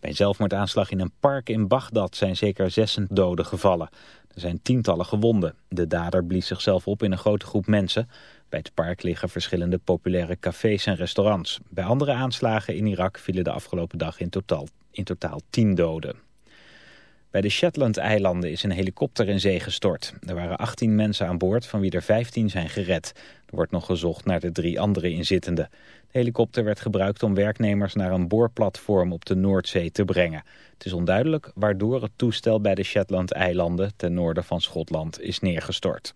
Bij een zelfmoordaanslag in een park in Bagdad zijn zeker zes doden gevallen. Er zijn tientallen gewonden. De dader blies zichzelf op in een grote groep mensen. Bij het park liggen verschillende populaire cafés en restaurants. Bij andere aanslagen in Irak vielen de afgelopen dag in totaal, in totaal tien doden. Bij de Shetland-eilanden is een helikopter in zee gestort. Er waren 18 mensen aan boord, van wie er 15 zijn gered. Er wordt nog gezocht naar de drie andere inzittenden. De helikopter werd gebruikt om werknemers naar een boorplatform op de Noordzee te brengen. Het is onduidelijk waardoor het toestel bij de Shetland-eilanden ten noorden van Schotland is neergestort.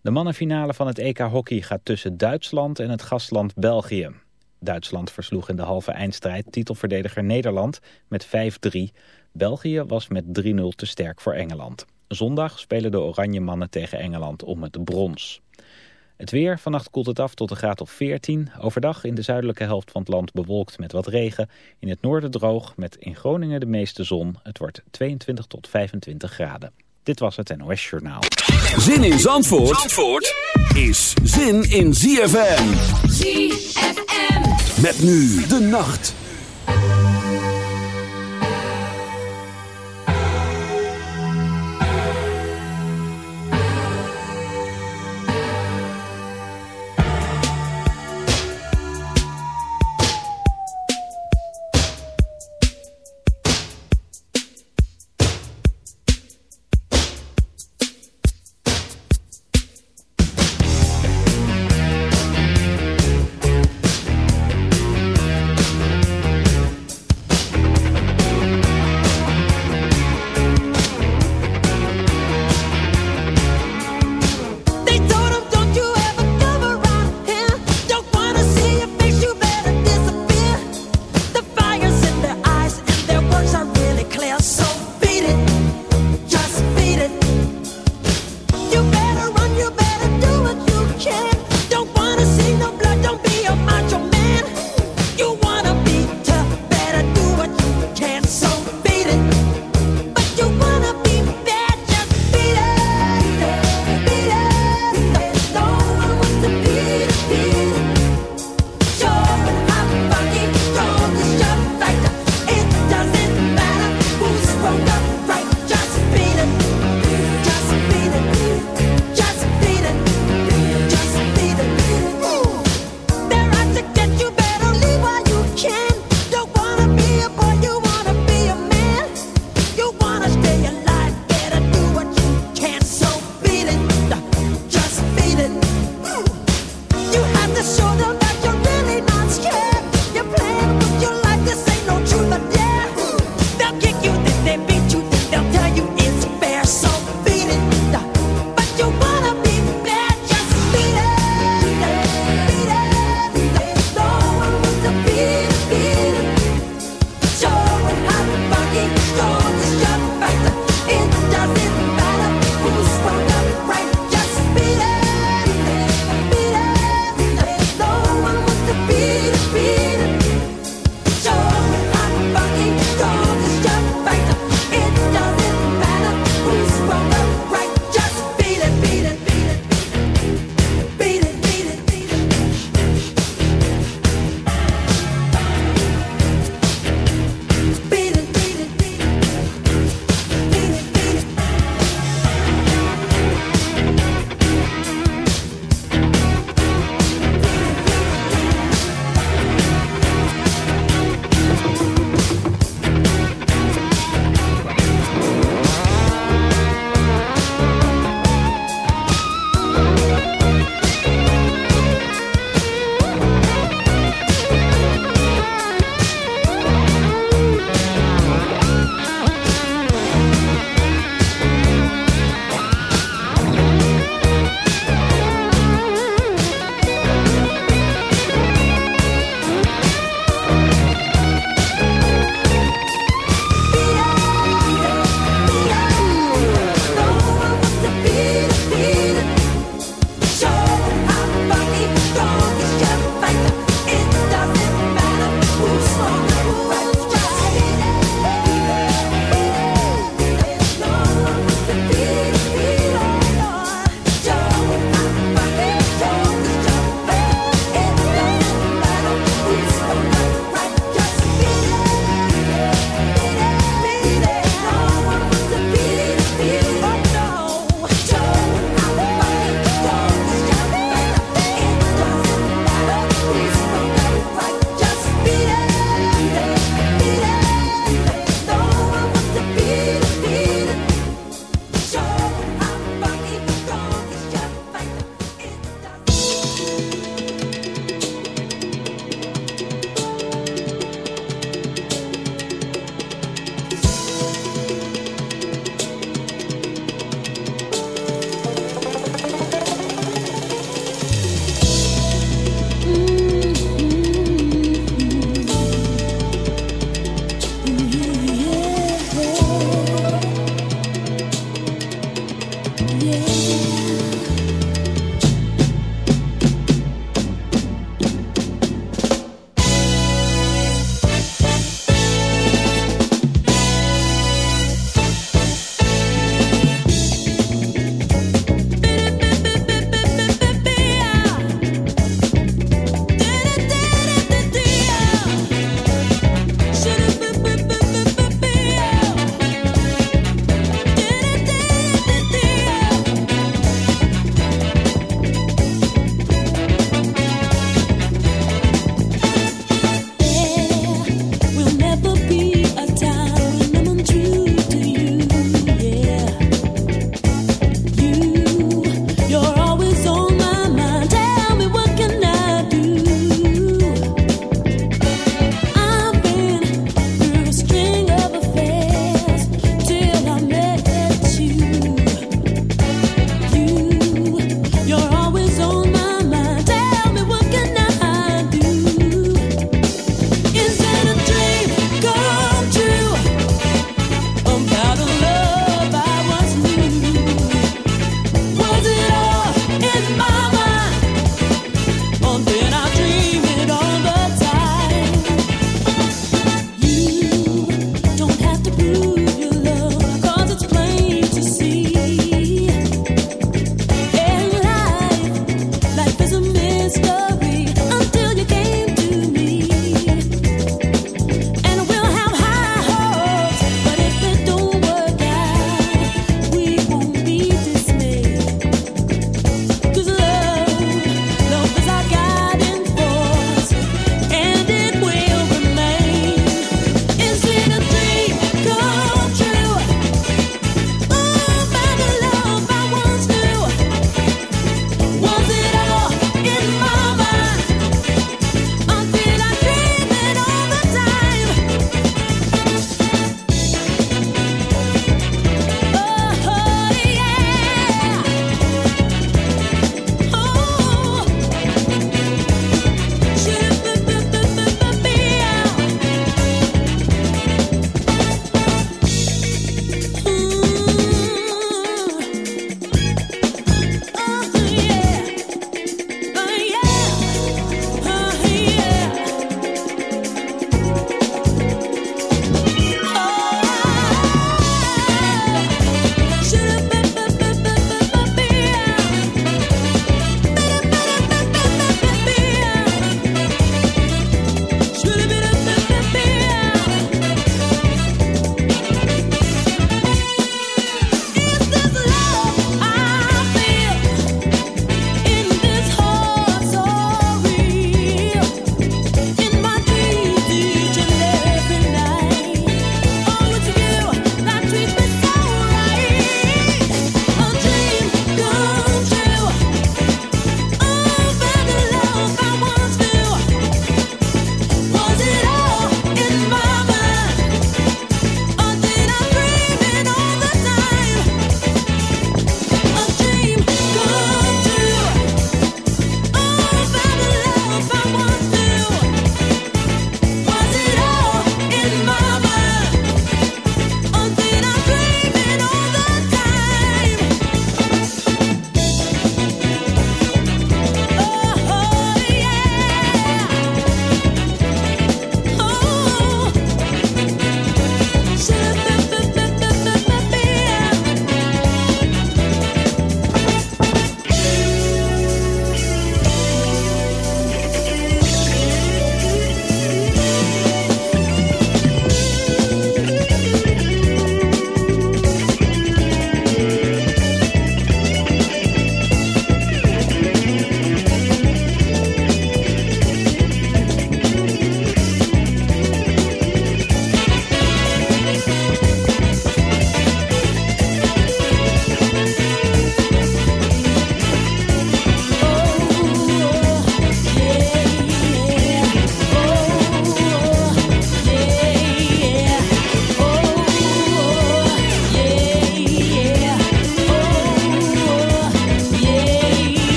De mannenfinale van het EK Hockey gaat tussen Duitsland en het gastland België. Duitsland versloeg in de halve eindstrijd titelverdediger Nederland met 5-3. België was met 3-0 te sterk voor Engeland. Zondag spelen de Oranje Mannen tegen Engeland om het brons. Het weer, vannacht koelt het af tot een graad of 14. Overdag in de zuidelijke helft van het land bewolkt met wat regen. In het noorden droog, met in Groningen de meeste zon. Het wordt 22 tot 25 graden. Dit was het NOS Journaal. Zin in Zandvoort, Zandvoort is zin in ZFM. ZFM. Met nu de nacht.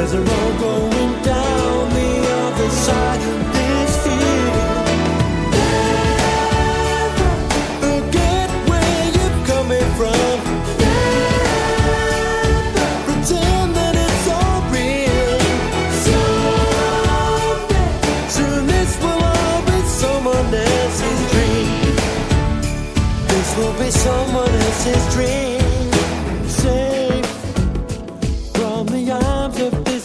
There's a road.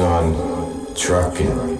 On trucking.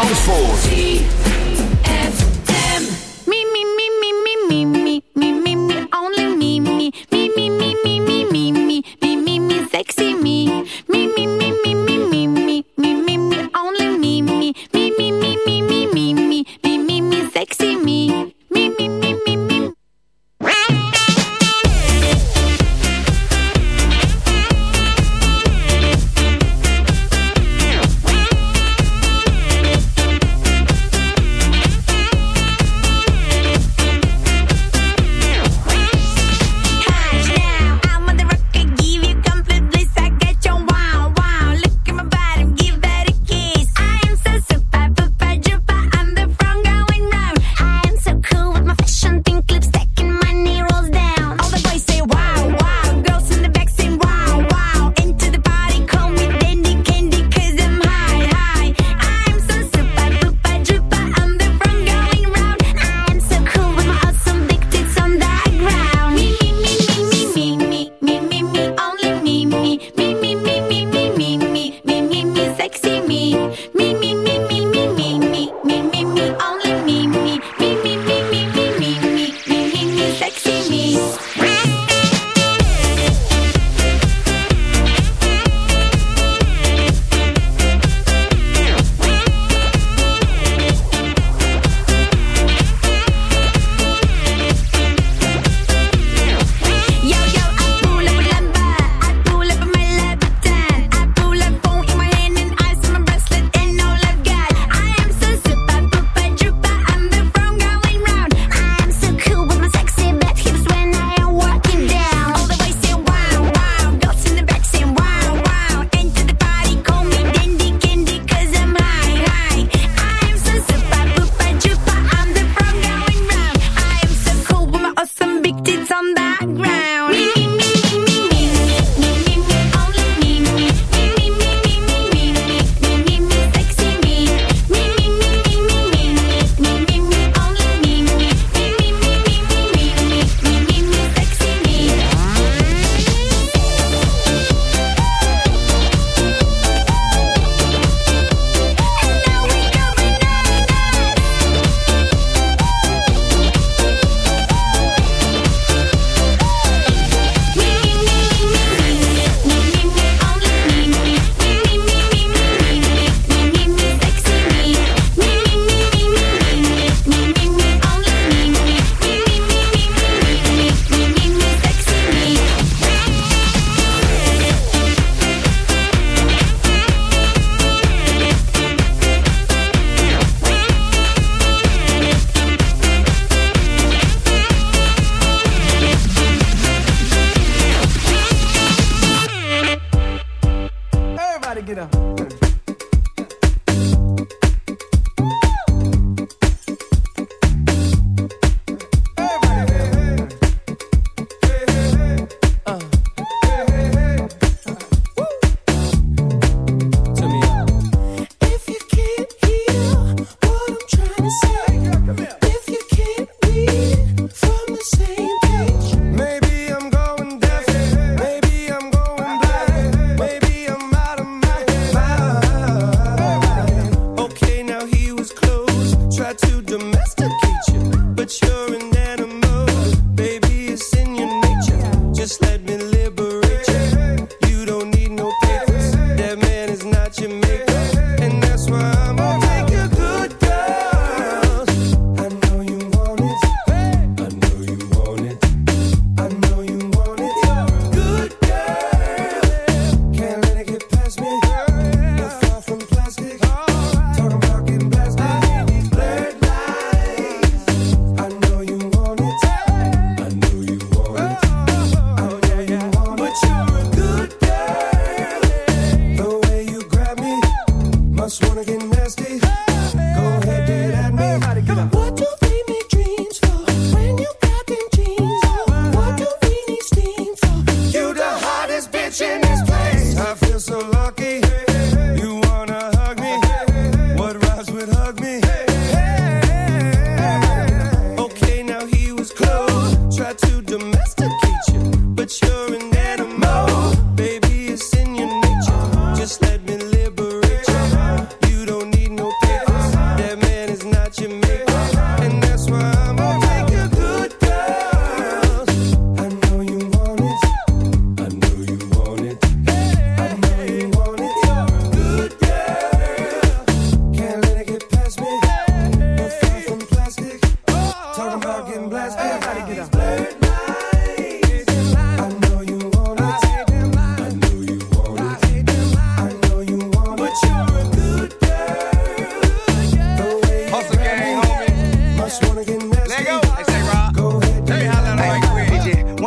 Zandvoort.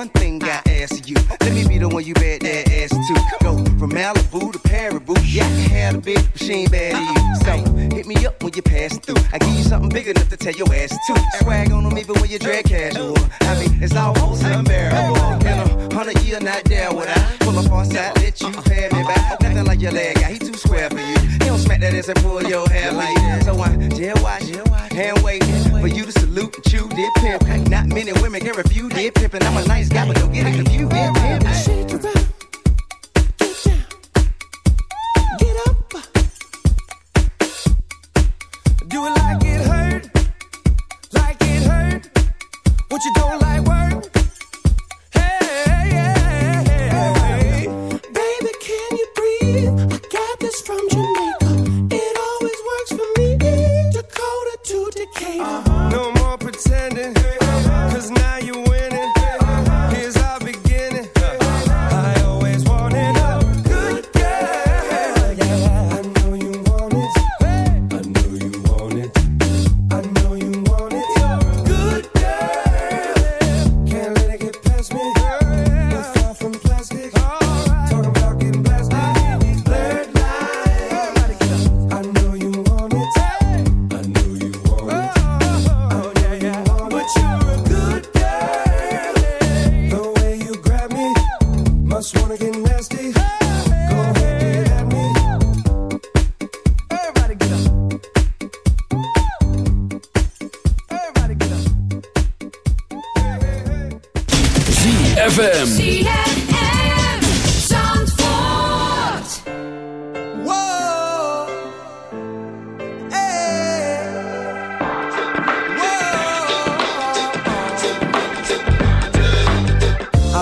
one thing I ask you. Let me be the one you bet that ass to. Go from Malibu to Paribu. Yeah, I can have a big machine bad you. So hit me up when you pass through. I give you something big enough to tell your ass to. Swag on them even when you drag casual. I mean, it's almost unbearable. In a hundred year, not there would I pull up on side, let you pay me back. Nothing like your leg guy, he too square for you. Don't smack that ass and pull your hair like that. So I jail watch, hand wait for you to salute and chew, did pimp. Not many women can refuse, did pimp. And I'm a nice guy, but don't get it confused, did pimp. Shake it up. Do it like it hurt, like it hurt. What you don't like?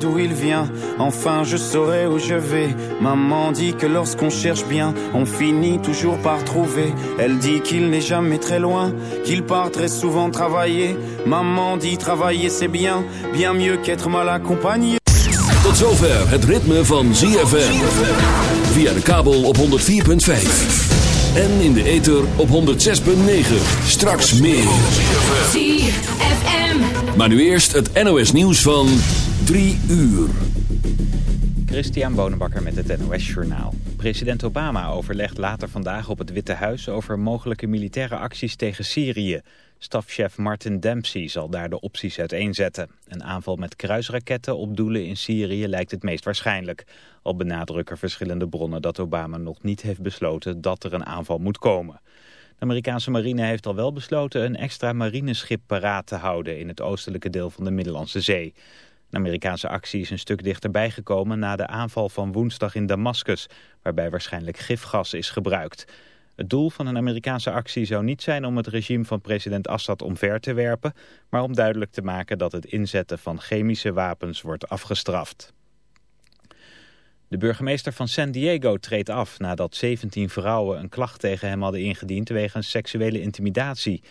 D'où il vient, enfin je saurai où je vais. Maman dit que lorsqu'on cherche bien, on finit toujours par trouver. Elle dit qu'il n'est jamais très loin, qu'il part très souvent travailler. Maman dit travailler c'est bien, bien mieux qu'être mal accompagné. Tot zover het ritme van ZFM. Via de kabel op 104.5. En in de ether op 106.9. Straks meer. ZFM. Maar nu eerst het NOS nieuws van 3 uur. Christian Bonenbakker met het NOS Journaal. President Obama overlegt later vandaag op het Witte Huis over mogelijke militaire acties tegen Syrië. Stafchef Martin Dempsey zal daar de opties uiteenzetten. Een aanval met kruisraketten op doelen in Syrië lijkt het meest waarschijnlijk. Al benadrukken verschillende bronnen dat Obama nog niet heeft besloten dat er een aanval moet komen. De Amerikaanse marine heeft al wel besloten een extra marineschip paraat te houden in het oostelijke deel van de Middellandse Zee. Een Amerikaanse actie is een stuk dichterbij gekomen na de aanval van woensdag in Damascus, waarbij waarschijnlijk gifgas is gebruikt. Het doel van een Amerikaanse actie zou niet zijn om het regime van president Assad omver te werpen, maar om duidelijk te maken dat het inzetten van chemische wapens wordt afgestraft. De burgemeester van San Diego treedt af nadat 17 vrouwen een klacht tegen hem hadden ingediend wegens seksuele intimidatie.